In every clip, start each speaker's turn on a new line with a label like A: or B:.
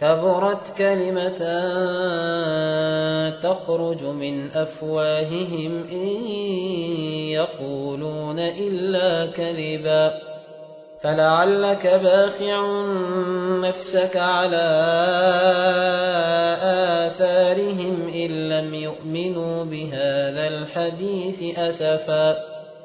A: كبرت كلمة تخرج من أفواههم إن يقولون إلا كذبا فلعلك باخع نفسك على آثارهم إن لم يؤمنوا بهذا الحديث أسفا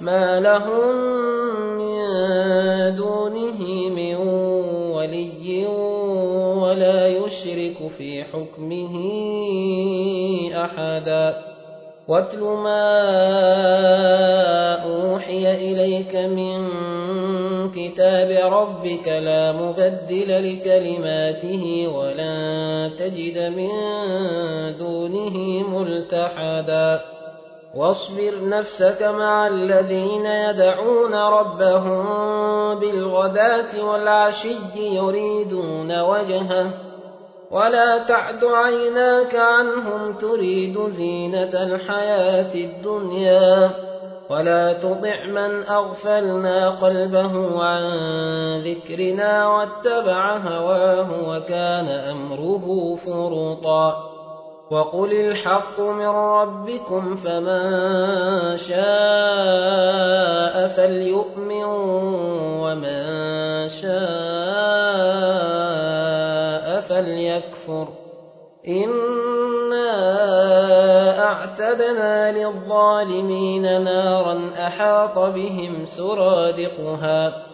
A: ما لهم من دونه من ولي ولا يشرك في حكمه أحدا واتل ما أوحي إليك من كتاب ربك لا مبدل لكلماته ولا تجد من دونه ملتحدا واصبر نفسك مع الذين يدعون ربهم بالغداة والعشي يريدون وجهه. ولا تعد عيناك عنهم تريد زينة الحياة الدنيا. ولا تطع من أغفلنا قلبه عن ذكرنا واتبع هواه وكان أمره فرطا. وقل الحق من ربكم فمن شاء فليؤمن ومن شاء فليكفر إنا أعتدنا للظالمين نارا أحاط بهم سرادقها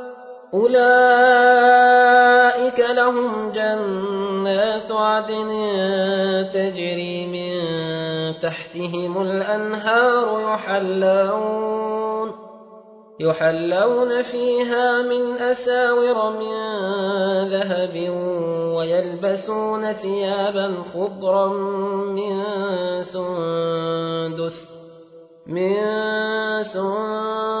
A: أولئك لهم جنات عدن تجري من تحتهم الأنهار يحلون يحلون فيها من أساور من ذهب ويلبسون ثيابا خضرا من سندس من سندس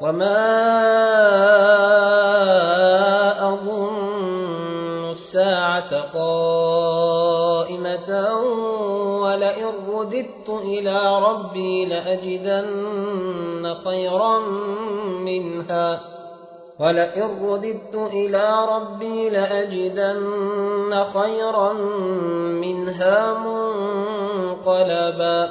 A: وما أظن الساعة قائمة ولئن رددت إلى ربي لأجدن خيرا منها ولئن رددت إلى ربي لأجدن خيرا منها منقلبا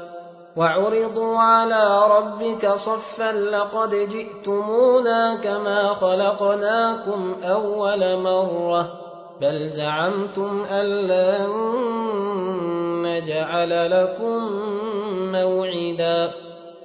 A: وعرضوا على ربك صفا لقد جئتمونا كما خلقناكم أول مرة بل زعمتم أن لن نجعل لكم موعدا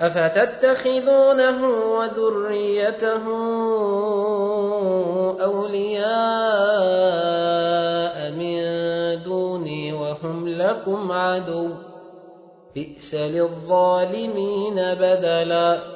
A: أفتتخذونه وذريته أولياء من دوني وهم لكم عدو بئس للظالمين بدلا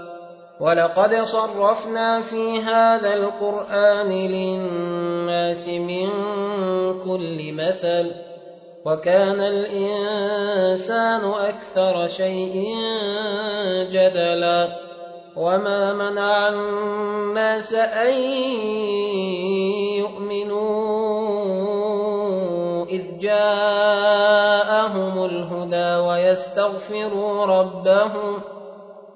A: ولقد صرفنا في هذا القرآن للناس من كل مثل وكان الإنسان أكثر شيء جدلا. وما منع الناس أن يؤمنوا إذ جاءهم الهدى ويستغفروا ربهم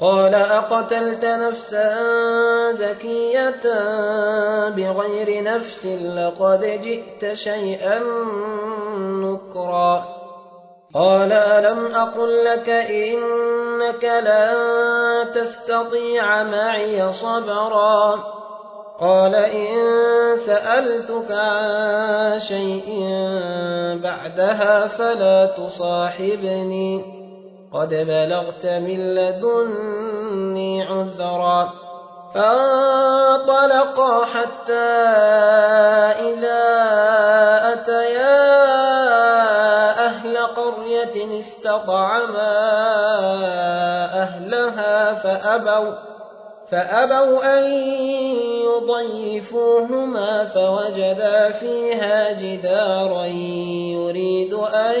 A: قال أقتلت نفسا زكية بغير نفس لقد جئت شيئا نكرا. قال ألم أقل لك إنك لن تستطيع معي صبرا؟ قال إن سألتك عن شيء بعدها فلا تصاحبني. قد بلغت من لدني عذرا فانطلقا حتى إذا أتيا أهل قرية استطعما أهلها فأبوا فأبوا أن يضيفوهما فوجدا فيها جدارا يريد أن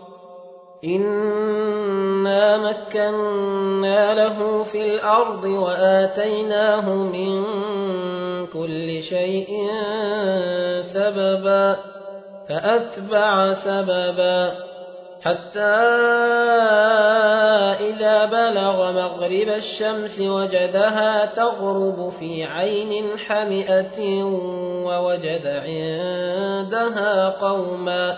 A: إنا مكنا له في الأرض واتيناه من كل شيء سببا فأتبع سببا حتى إذا بلغ مغرب الشمس وجدها تغرب في عين حمئة ووجد عندها قوما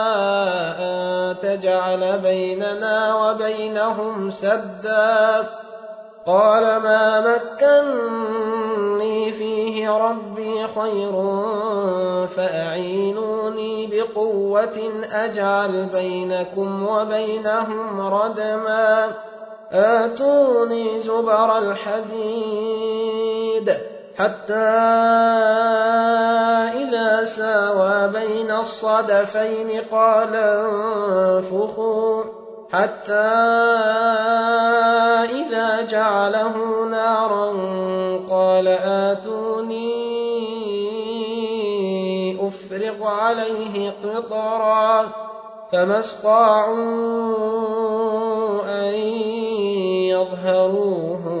A: تجعل بيننا وبينهم سدا قال ما مكني فيه ربي خير فأعينوني بقوة أجعل بينكم وبينهم ردما آتوني زبر الحديد حتى إذا ساوى بين الصدفين قال انفخوا حتى إذا جعله نارا قال آتوني أفرغ عليه قطرا فما استطاعوا أن يظهروه.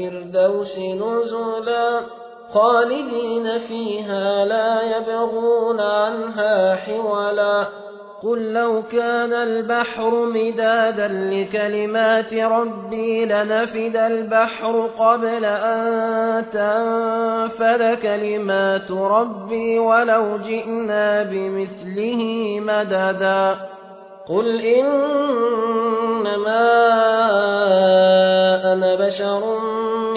A: الفردوس نزلا خالدين فيها لا يبغون عنها حولا قل لو كان البحر مدادا لكلمات ربي لنفد البحر قبل أن تنفد كلمات ربي ولو جئنا بمثله مددا قل إنما أنا بشر